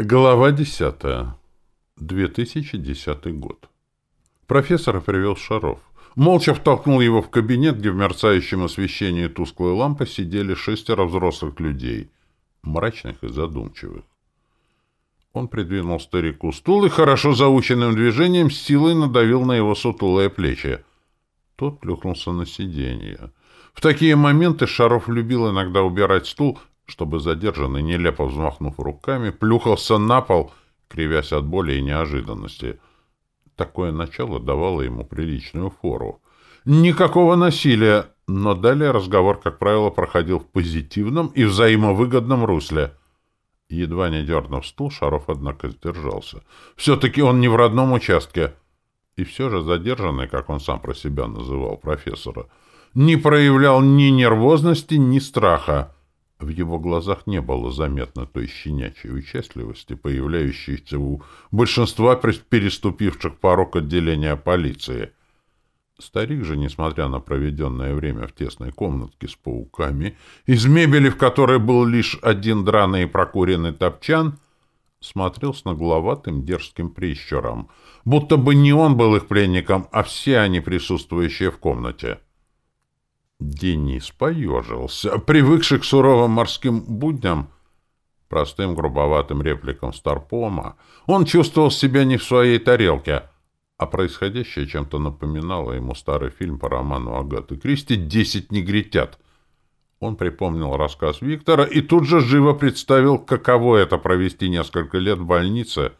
Глава 10. 2010 год. Профессора привел Шаров. Молча втолкнул его в кабинет, где в мерцающем освещении тусклой лампы сидели шестеро взрослых людей, мрачных и задумчивых. Он придвинул старику стул и хорошо заученным движением силой надавил на его сутулые плечи. Тот плюхнулся на сиденье. В такие моменты Шаров любил иногда убирать стул, чтобы задержанный, нелепо взмахнув руками, плюхался на пол, кривясь от боли и неожиданности. Такое начало давало ему приличную фору. Никакого насилия, но далее разговор, как правило, проходил в позитивном и взаимовыгодном русле. Едва не дернув стул, Шаров, однако, сдержался. Все-таки он не в родном участке. И все же задержанный, как он сам про себя называл профессора, не проявлял ни нервозности, ни страха. В его глазах не было заметно той щенячьей участливости, появляющейся у большинства переступивших порог отделения полиции. Старик же, несмотря на проведенное время в тесной комнатке с пауками, из мебели, в которой был лишь один драный и прокуренный топчан, смотрел с нагловатым дерзким прищуром, будто бы не он был их пленником, а все они, присутствующие в комнате. Денис поежился. Привыкший к суровым морским будням, простым грубоватым репликам Старпома, он чувствовал себя не в своей тарелке, а происходящее чем-то напоминало ему старый фильм по роману Агаты Кристи «Десять негритят». Он припомнил рассказ Виктора и тут же живо представил, каково это провести несколько лет в больнице,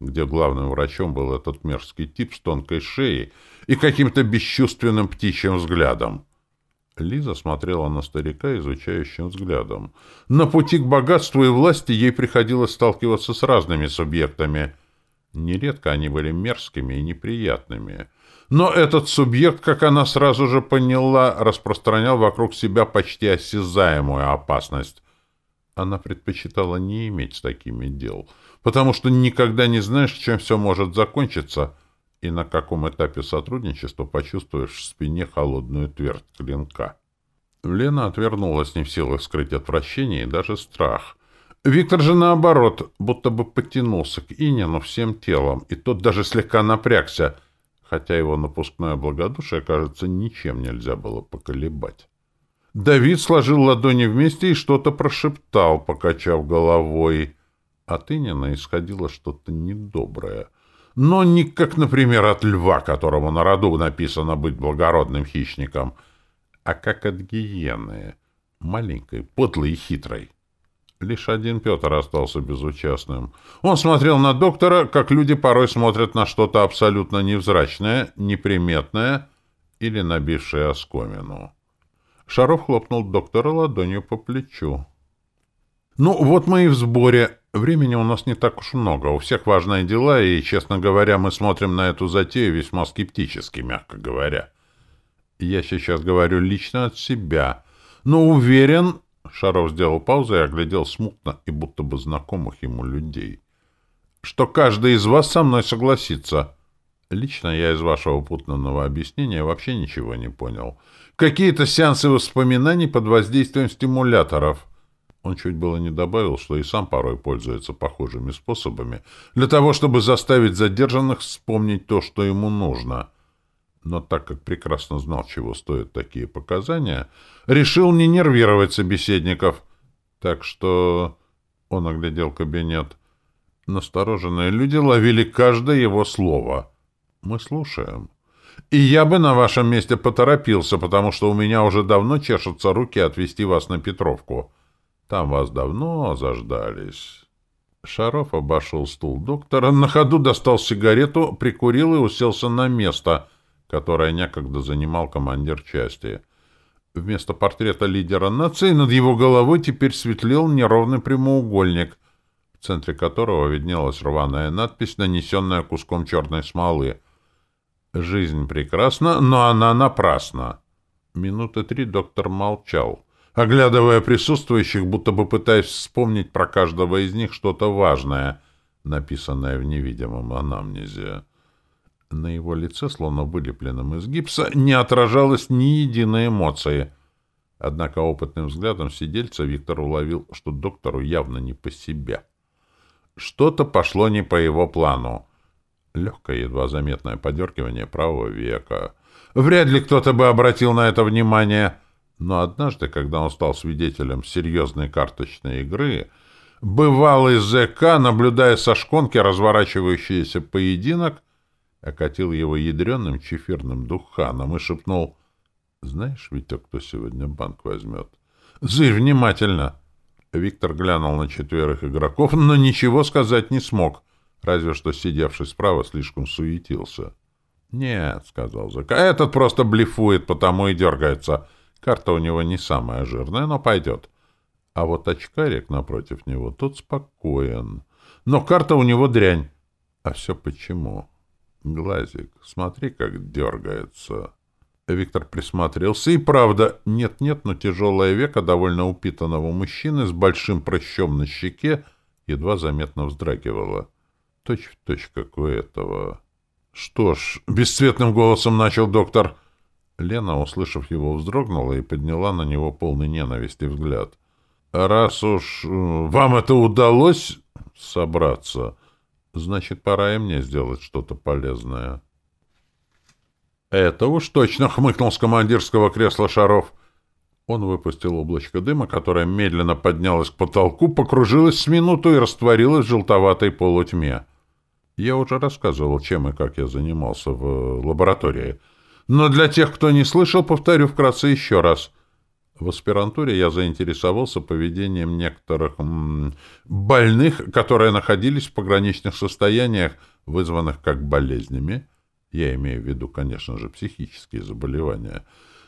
где главным врачом был этот мерзкий тип с тонкой шеей и каким-то бесчувственным птичьим взглядом. Лиза смотрела на старика изучающим взглядом. На пути к богатству и власти ей приходилось сталкиваться с разными субъектами. Нередко они были мерзкими и неприятными. Но этот субъект, как она сразу же поняла, распространял вокруг себя почти осязаемую опасность. Она предпочитала не иметь с такими дел, потому что никогда не знаешь, чем все может закончиться — и на каком этапе сотрудничества почувствуешь в спине холодную твердь клинка. Лена отвернулась не в силах скрыть отвращение и даже страх. Виктор же, наоборот, будто бы потянулся к Инину всем телом, и тот даже слегка напрягся, хотя его напускное благодушие, кажется, ничем нельзя было поколебать. Давид сложил ладони вместе и что-то прошептал, покачав головой. От Инина исходило что-то недоброе — но не как, например, от льва, которому на роду написано быть благородным хищником, а как от гиены, маленькой, подлой и хитрой. Лишь один Петр остался безучастным. Он смотрел на доктора, как люди порой смотрят на что-то абсолютно невзрачное, неприметное или набившее оскомину. Шаров хлопнул доктора ладонью по плечу. «Ну, вот мы и в сборе. Времени у нас не так уж много. У всех важные дела, и, честно говоря, мы смотрим на эту затею весьма скептически, мягко говоря. Я сейчас говорю лично от себя. Но уверен...» Шаров сделал паузу и оглядел смутно и будто бы знакомых ему людей. «Что каждый из вас со мной согласится». Лично я из вашего путанного объяснения вообще ничего не понял. Какие-то сеансы воспоминаний под воздействием стимуляторов — он чуть было не добавил, что и сам порой пользуется похожими способами, для того, чтобы заставить задержанных вспомнить то, что ему нужно. Но так как прекрасно знал, чего стоят такие показания, решил не нервировать собеседников. Так что он оглядел кабинет. Настороженные люди ловили каждое его слово. «Мы слушаем». И я бы на вашем месте поторопился, потому что у меня уже давно чешутся руки отвезти вас на Петровку. Там вас давно заждались. Шаров обошел стул доктора, на ходу достал сигарету, прикурил и уселся на место, которое некогда занимал командир части. Вместо портрета лидера нации над его головой теперь светлел неровный прямоугольник, в центре которого виднелась рваная надпись, нанесенная куском черной смолы. «Жизнь прекрасна, но она напрасна». Минуты три доктор молчал оглядывая присутствующих, будто бы пытаясь вспомнить про каждого из них что-то важное, написанное в невидимом анамнезе. На его лице, словно вылепленном из гипса, не отражалось ни единой эмоции. Однако опытным взглядом сидельца Виктор уловил, что доктору явно не по себе. Что-то пошло не по его плану. Легкое, едва заметное подергивание правого века. Вряд ли кто-то бы обратил на это внимание. Но однажды, когда он стал свидетелем серьезной карточной игры, бывалый ЗК, наблюдая со шконки разворачивающийся поединок, окатил его ядреным чефирным духаном и шепнул «Знаешь, Витек, кто сегодня банк возьмет?» «Зырь, внимательно!» Виктор глянул на четверых игроков, но ничего сказать не смог, разве что сидевший справа слишком суетился. «Нет», — сказал Зыка, — «этот просто блефует, потому и дергается. Карта у него не самая жирная, но пойдет. А вот очкарик напротив него, тот спокоен. Но карта у него дрянь. А все почему? Глазик, смотри, как дергается». Виктор присмотрелся, и правда, нет-нет, но тяжелое веко довольно упитанного мужчины с большим прыщом на щеке едва заметно вздрагивало. Точь в точь, как у этого. «Что ж», — бесцветным голосом начал доктор. Лена, услышав его, вздрогнула и подняла на него полный ненависти взгляд. «Раз уж э, вам это удалось собраться, значит, пора и мне сделать что-то полезное». «Это уж точно!» — хмыкнул с командирского кресла Шаров. Он выпустил облачко дыма, которое медленно поднялось к потолку, покружилось с минуту и растворилось в желтоватой полутьме. Я уже рассказывал, чем и как я занимался в лаборатории. Но для тех, кто не слышал, повторю вкратце еще раз. В аспирантуре я заинтересовался поведением некоторых м -м, больных, которые находились в пограничных состояниях, вызванных как болезнями, я имею в виду, конечно же, психические заболевания,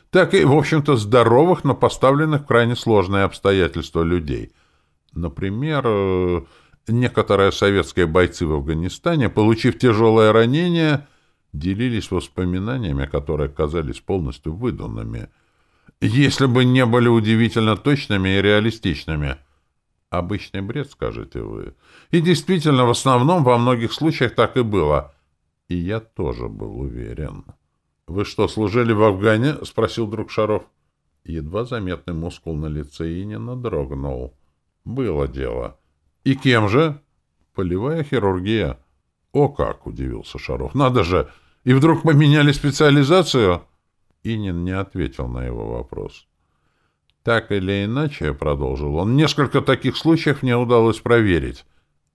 так и, в общем-то, здоровых, но поставленных в крайне сложные обстоятельства людей. Например, э, некоторые советские бойцы в Афганистане, получив тяжелое ранение, делились воспоминаниями, которые казались полностью выдуманными, если бы не были удивительно точными и реалистичными. Обычный бред, скажете вы. И действительно, в основном, во многих случаях так и было — и я тоже был уверен. — Вы что, служили в Афгане? — спросил друг Шаров. Едва заметный мускул на лице Инина дрогнул. — Было дело. — И кем же? — Полевая хирургия. — О как! — удивился Шаров. — Надо же! И вдруг поменяли специализацию? Инин не ответил на его вопрос. Так или иначе, — продолжил он, — несколько таких случаев мне удалось проверить.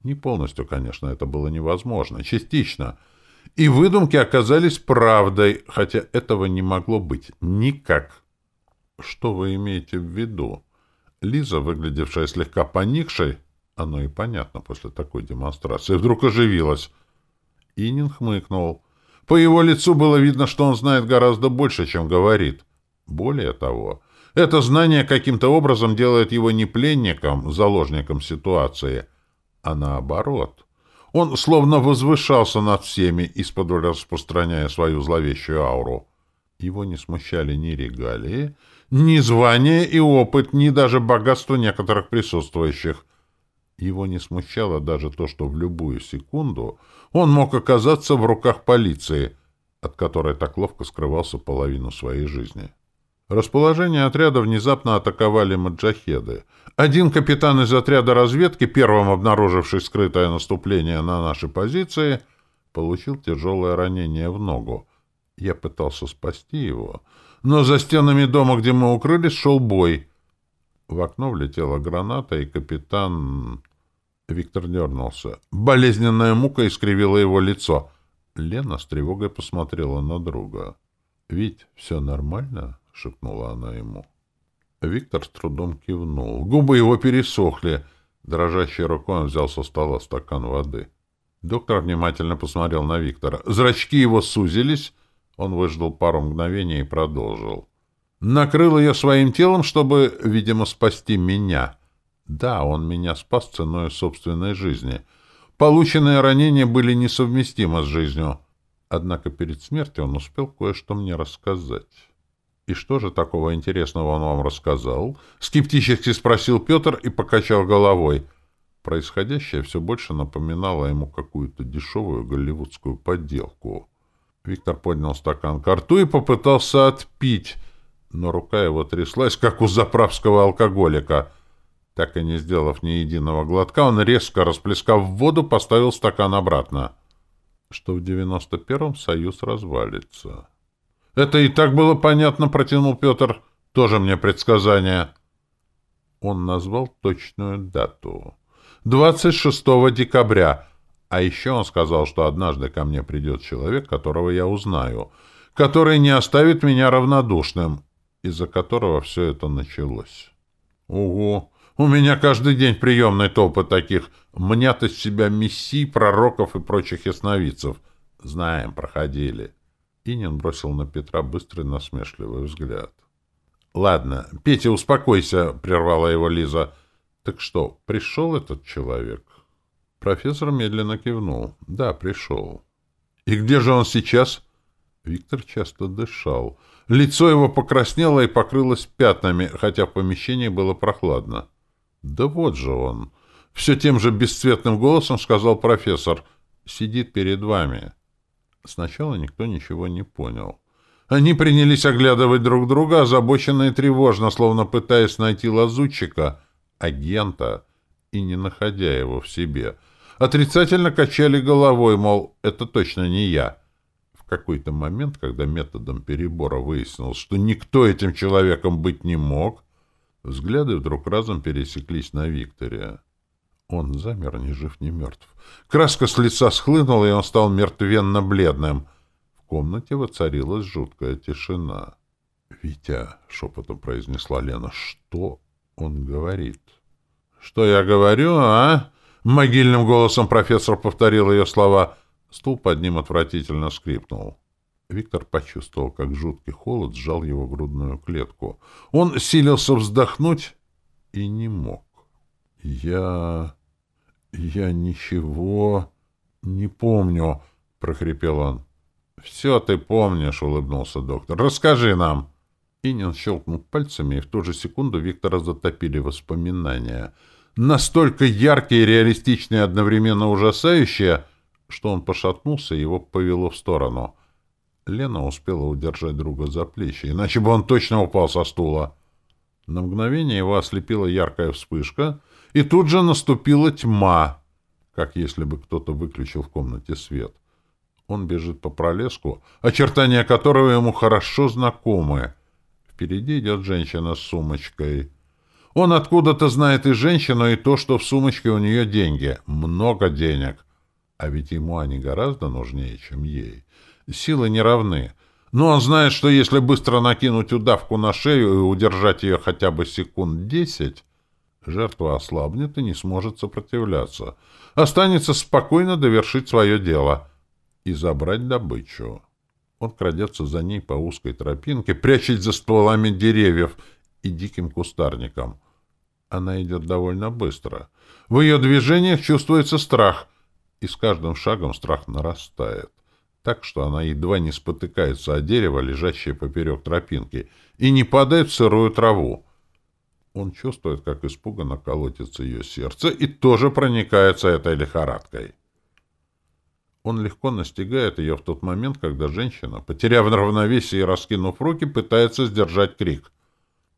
Не полностью, конечно, это было невозможно. Частично — и выдумки оказались правдой, хотя этого не могло быть. Никак. Что вы имеете в виду? Лиза, выглядевшая слегка поникшей, оно и понятно после такой демонстрации, вдруг оживилась. Инин хмыкнул. По его лицу было видно, что он знает гораздо больше, чем говорит. Более того, это знание каким-то образом делает его не пленником, заложником ситуации, а наоборот — он словно возвышался над всеми, из-под распространяя свою зловещую ауру. Его не смущали ни регалии, ни звание и опыт, ни даже богатство некоторых присутствующих. Его не смущало даже то, что в любую секунду он мог оказаться в руках полиции, от которой так ловко скрывался половину своей жизни. Расположение отряда внезапно атаковали маджахеды. Один капитан из отряда разведки, первым обнаруживший скрытое наступление на наши позиции, получил тяжелое ранение в ногу. Я пытался спасти его, но за стенами дома, где мы укрылись, шел бой. В окно влетела граната, и капитан... Виктор дернулся. Болезненная мука искривила его лицо. Лена с тревогой посмотрела на друга. «Вить, все нормально?» — шепнула она ему. Виктор с трудом кивнул. Губы его пересохли. Дрожащей рукой он взял со стола стакан воды. Доктор внимательно посмотрел на Виктора. Зрачки его сузились. Он выждал пару мгновений и продолжил. Накрыл ее своим телом, чтобы, видимо, спасти меня. Да, он меня спас ценой собственной жизни. Полученные ранения были несовместимы с жизнью. Однако перед смертью он успел кое-что мне рассказать. «И что же такого интересного он вам рассказал?» — скептически спросил Петр и покачал головой. Происходящее все больше напоминало ему какую-то дешевую голливудскую подделку. Виктор поднял стакан к рту и попытался отпить, но рука его тряслась, как у заправского алкоголика. Так и не сделав ни единого глотка, он, резко расплескав воду, поставил стакан обратно. Что в девяносто первом союз развалится. «Это и так было понятно», — протянул Петр. «Тоже мне предсказание». Он назвал точную дату. 26 декабря. А еще он сказал, что однажды ко мне придет человек, которого я узнаю, который не оставит меня равнодушным, из-за которого все это началось. Ого! У меня каждый день приемной толпы таких. Мнят из себя мессий, пророков и прочих ясновидцев. Знаем, проходили. Инин бросил на Петра быстрый насмешливый взгляд. — Ладно, Петя, успокойся, — прервала его Лиза. — Так что, пришел этот человек? Профессор медленно кивнул. — Да, пришел. — И где же он сейчас? Виктор часто дышал. Лицо его покраснело и покрылось пятнами, хотя в помещении было прохладно. — Да вот же он! — все тем же бесцветным голосом сказал профессор. — Сидит перед вами. Сначала никто ничего не понял. Они принялись оглядывать друг друга, озабоченно и тревожно, словно пытаясь найти лазутчика, агента, и не находя его в себе. Отрицательно качали головой, мол, это точно не я. В какой-то момент, когда методом перебора выяснилось, что никто этим человеком быть не мог, взгляды вдруг разом пересеклись на Виктория. Он замер, ни жив, ни мертв. Краска с лица схлынула, и он стал мертвенно-бледным — комнате воцарилась жуткая тишина. «Витя», — шепотом произнесла Лена, — «что он говорит?» «Что я говорю, а?» — могильным голосом профессор повторил ее слова. Стул под ним отвратительно скрипнул. Виктор почувствовал, как жуткий холод сжал его грудную клетку. Он силился вздохнуть и не мог. «Я... я ничего не помню», — прохрипел он. «Все ты помнишь», — улыбнулся доктор. «Расскажи нам». Инин щелкнул пальцами, и в ту же секунду Виктора затопили воспоминания. Настолько яркие, реалистичные и одновременно ужасающие, что он пошатнулся и его повело в сторону. Лена успела удержать друга за плечи, иначе бы он точно упал со стула. На мгновение его ослепила яркая вспышка, и тут же наступила тьма, как если бы кто-то выключил в комнате свет. Он бежит по пролеску, очертания которого ему хорошо знакомы. Впереди идет женщина с сумочкой. Он откуда-то знает и женщину, и то, что в сумочке у нее деньги. Много денег. А ведь ему они гораздо нужнее, чем ей. Силы не равны. Но он знает, что если быстро накинуть удавку на шею и удержать ее хотя бы секунд десять, жертва ослабнет и не сможет сопротивляться. Останется спокойно довершить свое дело — и забрать добычу. Он крадется за ней по узкой тропинке, прячась за стволами деревьев и диким кустарником. Она идет довольно быстро. В ее движениях чувствуется страх, и с каждым шагом страх нарастает, так что она едва не спотыкается о дерево, лежащее поперек тропинки, и не падает в сырую траву. Он чувствует, как испуганно колотится ее сердце, и тоже проникается этой лихорадкой. Он легко настигает ее в тот момент, когда женщина, потеряв равновесие и раскинув руки, пытается сдержать крик.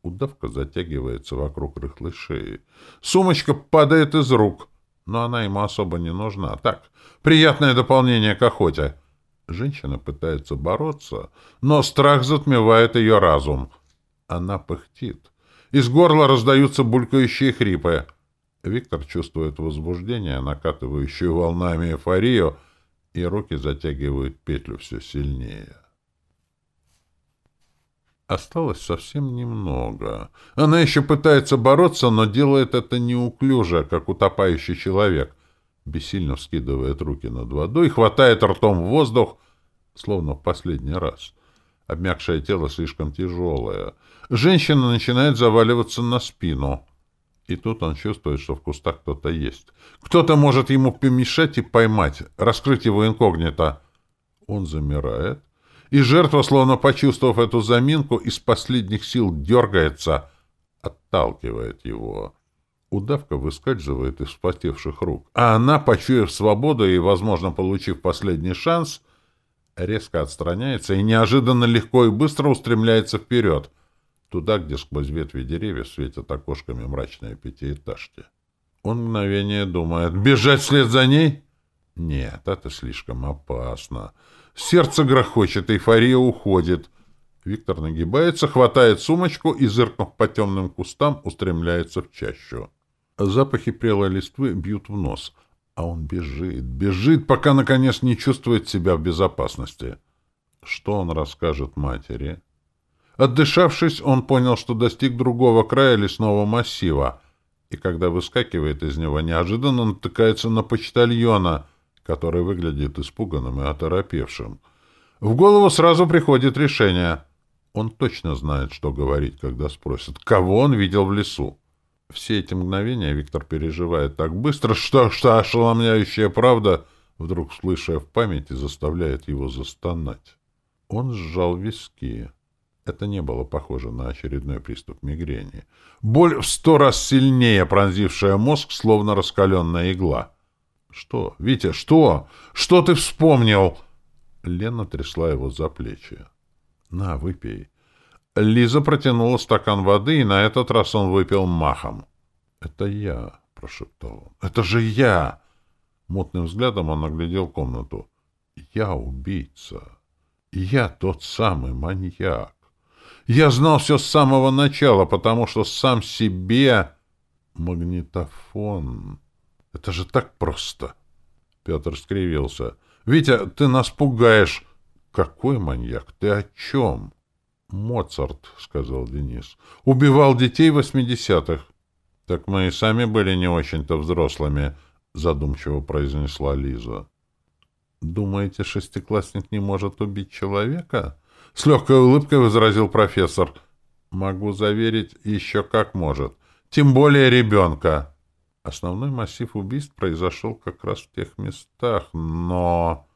Удавка затягивается вокруг рыхлой шеи. Сумочка падает из рук, но она ему особо не нужна. Так, приятное дополнение к охоте. Женщина пытается бороться, но страх затмевает ее разум. Она пыхтит. Из горла раздаются булькающие хрипы. Виктор чувствует возбуждение, накатывающую волнами эйфорию, и руки затягивают петлю все сильнее. Осталось совсем немного. Она еще пытается бороться, но делает это неуклюже, как утопающий человек. Бессильно вскидывает руки над водой, хватает ртом воздух, словно в последний раз. Обмякшее тело слишком тяжелое. Женщина начинает заваливаться на спину. И тут он чувствует, что в кустах кто-то есть. Кто-то может ему помешать и поймать, раскрыть его инкогнито. Он замирает, и жертва, словно почувствовав эту заминку, из последних сил дергается, отталкивает его. Удавка выскальзывает из вспотевших рук, а она, почуяв свободу и, возможно, получив последний шанс, резко отстраняется и неожиданно легко и быстро устремляется вперед. Туда, где сквозь ветви деревьев светят окошками мрачные пятиэтажки. Он мгновение думает, бежать вслед за ней? Нет, это слишком опасно. Сердце грохочет, эйфория уходит. Виктор нагибается, хватает сумочку и, зыркнув по темным кустам, устремляется в чащу. Запахи прелой листвы бьют в нос, а он бежит, бежит, пока, наконец, не чувствует себя в безопасности. Что он расскажет матери? Отдышавшись, он понял, что достиг другого края лесного массива, и когда выскакивает из него, неожиданно натыкается на почтальона, который выглядит испуганным и оторопевшим. В голову сразу приходит решение. Он точно знает, что говорить, когда спросят, кого он видел в лесу. Все эти мгновения Виктор переживает так быстро, что, что ошеломляющая правда, вдруг слыша в памяти, заставляет его застонать. Он сжал виски. Это не было похоже на очередной приступ мигрени. Боль в сто раз сильнее, пронзившая мозг, словно раскаленная игла. «Что? Витя, что? Что ты вспомнил?» Лена трясла его за плечи. «На, выпей». Лиза протянула стакан воды, и на этот раз он выпил махом. «Это я», — прошептал он. «Это же я!» Мутным взглядом он оглядел комнату. «Я убийца. Я тот самый маньяк. Я знал все с самого начала, потому что сам себе... Магнитофон. Это же так просто!» Петр скривился. «Витя, ты нас пугаешь!» «Какой маньяк? Ты о чем?» «Моцарт», — сказал Денис. «Убивал детей восьмидесятых». «Так мы и сами были не очень-то взрослыми», — задумчиво произнесла Лиза. «Думаете, шестиклассник не может убить человека?» С легкой улыбкой возразил профессор. «Могу заверить, еще как может. Тем более ребенка». Основной массив убийств произошел как раз в тех местах, но...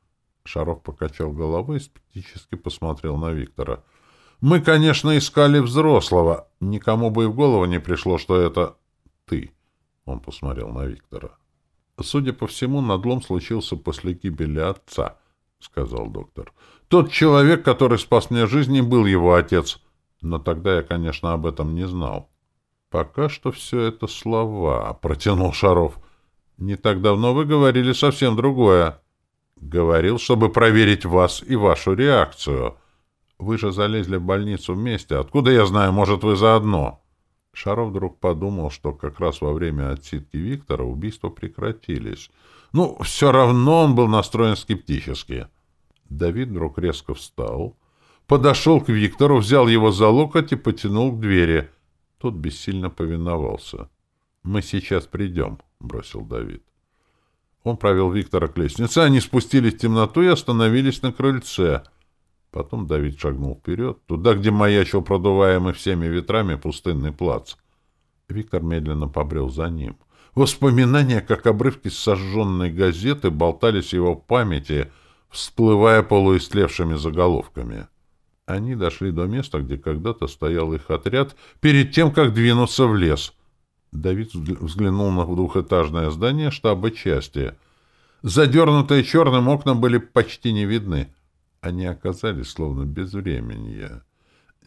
Шаров покачал головой и скептически посмотрел на Виктора. «Мы, конечно, искали взрослого. Никому бы и в голову не пришло, что это ты». Он посмотрел на Виктора. «Судя по всему, надлом случился после гибели отца», — сказал доктор. «Тот человек, который спас мне жизнь, был его отец. Но тогда я, конечно, об этом не знал». «Пока что все это слова», — протянул Шаров. «Не так давно вы говорили совсем другое». Говорил, чтобы проверить вас и вашу реакцию. Вы же залезли в больницу вместе. Откуда я знаю, может, вы заодно? Шаров вдруг подумал, что как раз во время отсидки Виктора убийства прекратились. Ну, все равно он был настроен скептически. Давид вдруг резко встал, подошел к Виктору, взял его за локоть и потянул к двери. Тот бессильно повиновался. «Мы сейчас придем», — бросил Давид. Он провел Виктора к лестнице, они спустились в темноту и остановились на крыльце. Потом Давид шагнул вперед, туда, где маячил продуваемый всеми ветрами пустынный плац. Виктор медленно побрел за ним. Воспоминания, как обрывки сожженной газеты, болтались в его памяти, всплывая полуистлевшими заголовками. Они дошли до места, где когда-то стоял их отряд, перед тем, как двинуться в лес — Давид взглянул на двухэтажное здание штаба части. Задернутые черным окна были почти не видны. Они оказались словно безвременья.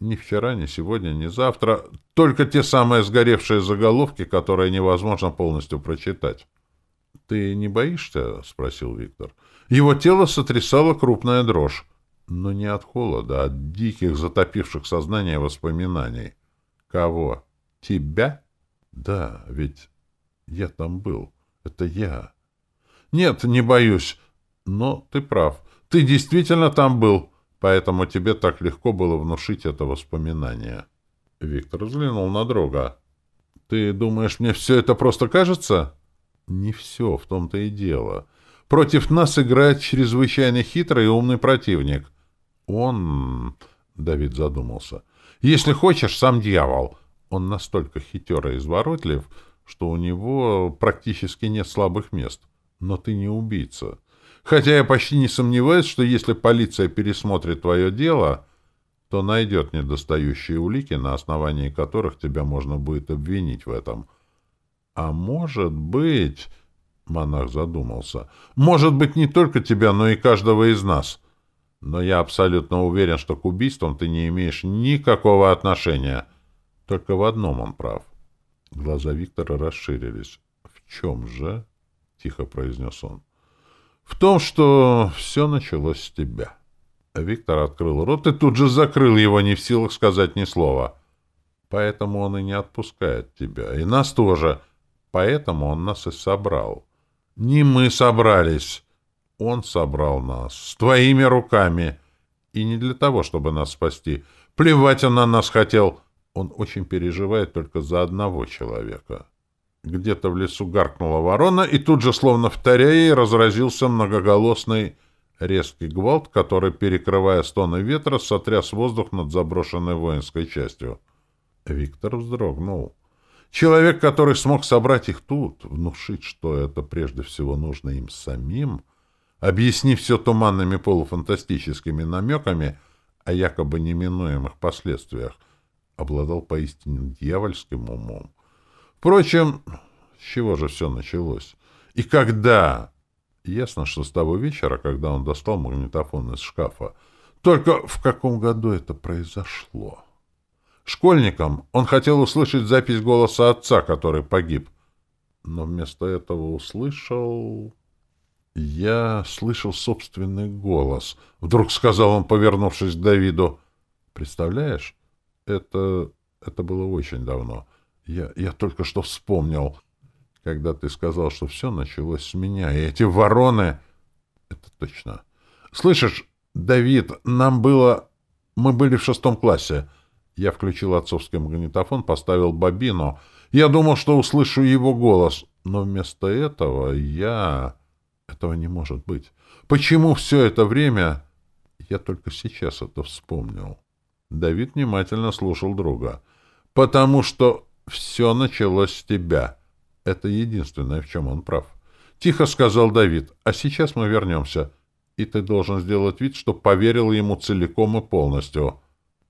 Ни вчера, ни сегодня, ни завтра. Только те самые сгоревшие заголовки, которые невозможно полностью прочитать. — Ты не боишься? — спросил Виктор. Его тело сотрясало крупная дрожь. Но не от холода, а от диких, затопивших сознание воспоминаний. — Кого? — Тебя? — да, ведь я там был. Это я. Нет, не боюсь. Но ты прав. Ты действительно там был, поэтому тебе так легко было внушить это воспоминание. Виктор взглянул на друга. Ты думаешь, мне все это просто кажется? Не все, в том-то и дело. Против нас играет чрезвычайно хитрый и умный противник. Он... Давид задумался. Если хочешь, сам дьявол. Он настолько хитер и изворотлив, что у него практически нет слабых мест. Но ты не убийца. Хотя я почти не сомневаюсь, что если полиция пересмотрит твое дело, то найдет недостающие улики, на основании которых тебя можно будет обвинить в этом. А может быть... Монах задумался. «Может быть, не только тебя, но и каждого из нас. Но я абсолютно уверен, что к убийствам ты не имеешь никакого отношения. Только в одном он прав. Глаза Виктора расширились. «В чем же?» — тихо произнес он. «В том, что все началось с тебя». Виктор открыл рот и тут же закрыл его, не в силах сказать ни слова. «Поэтому он и не отпускает тебя. И нас тоже. Поэтому он нас и собрал. Не мы собрались. Он собрал нас. С твоими руками. И не для того, чтобы нас спасти. Плевать он на нас хотел. Он очень переживает только за одного человека». Где-то в лесу гаркнула ворона, и тут же, словно вторя ей, разразился многоголосный резкий гвалт, который, перекрывая стоны ветра, сотряс воздух над заброшенной воинской частью. Виктор вздрогнул. Человек, который смог собрать их тут, внушить, что это прежде всего нужно им самим, объяснив все туманными полуфантастическими намеками о якобы неминуемых последствиях, обладал поистине дьявольским умом. Впрочем, с чего же все началось? И когда? Ясно, что с того вечера, когда он достал магнитофон из шкафа. Только в каком году это произошло? Школьником он хотел услышать запись голоса отца, который погиб. Но вместо этого услышал... «Я слышал собственный голос», — вдруг сказал он, повернувшись к Давиду. «Представляешь, это... это было очень давно». Я, я только что вспомнил, когда ты сказал, что все началось с меня, и эти вороны... Это точно. Слышишь, Давид, нам было... Мы были в шестом классе. Я включил отцовский магнитофон, поставил бобину. Я думал, что услышу его голос, но вместо этого я... Этого не может быть. Почему все это время... Я только сейчас это вспомнил. Давид внимательно слушал друга. «Потому что все началось с тебя. Это единственное, в чем он прав. Тихо сказал Давид, а сейчас мы вернемся. И ты должен сделать вид, что поверил ему целиком и полностью.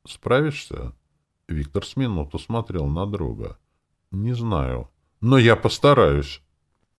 Справишься? Виктор с минуту смотрел на друга. Не знаю, но я постараюсь.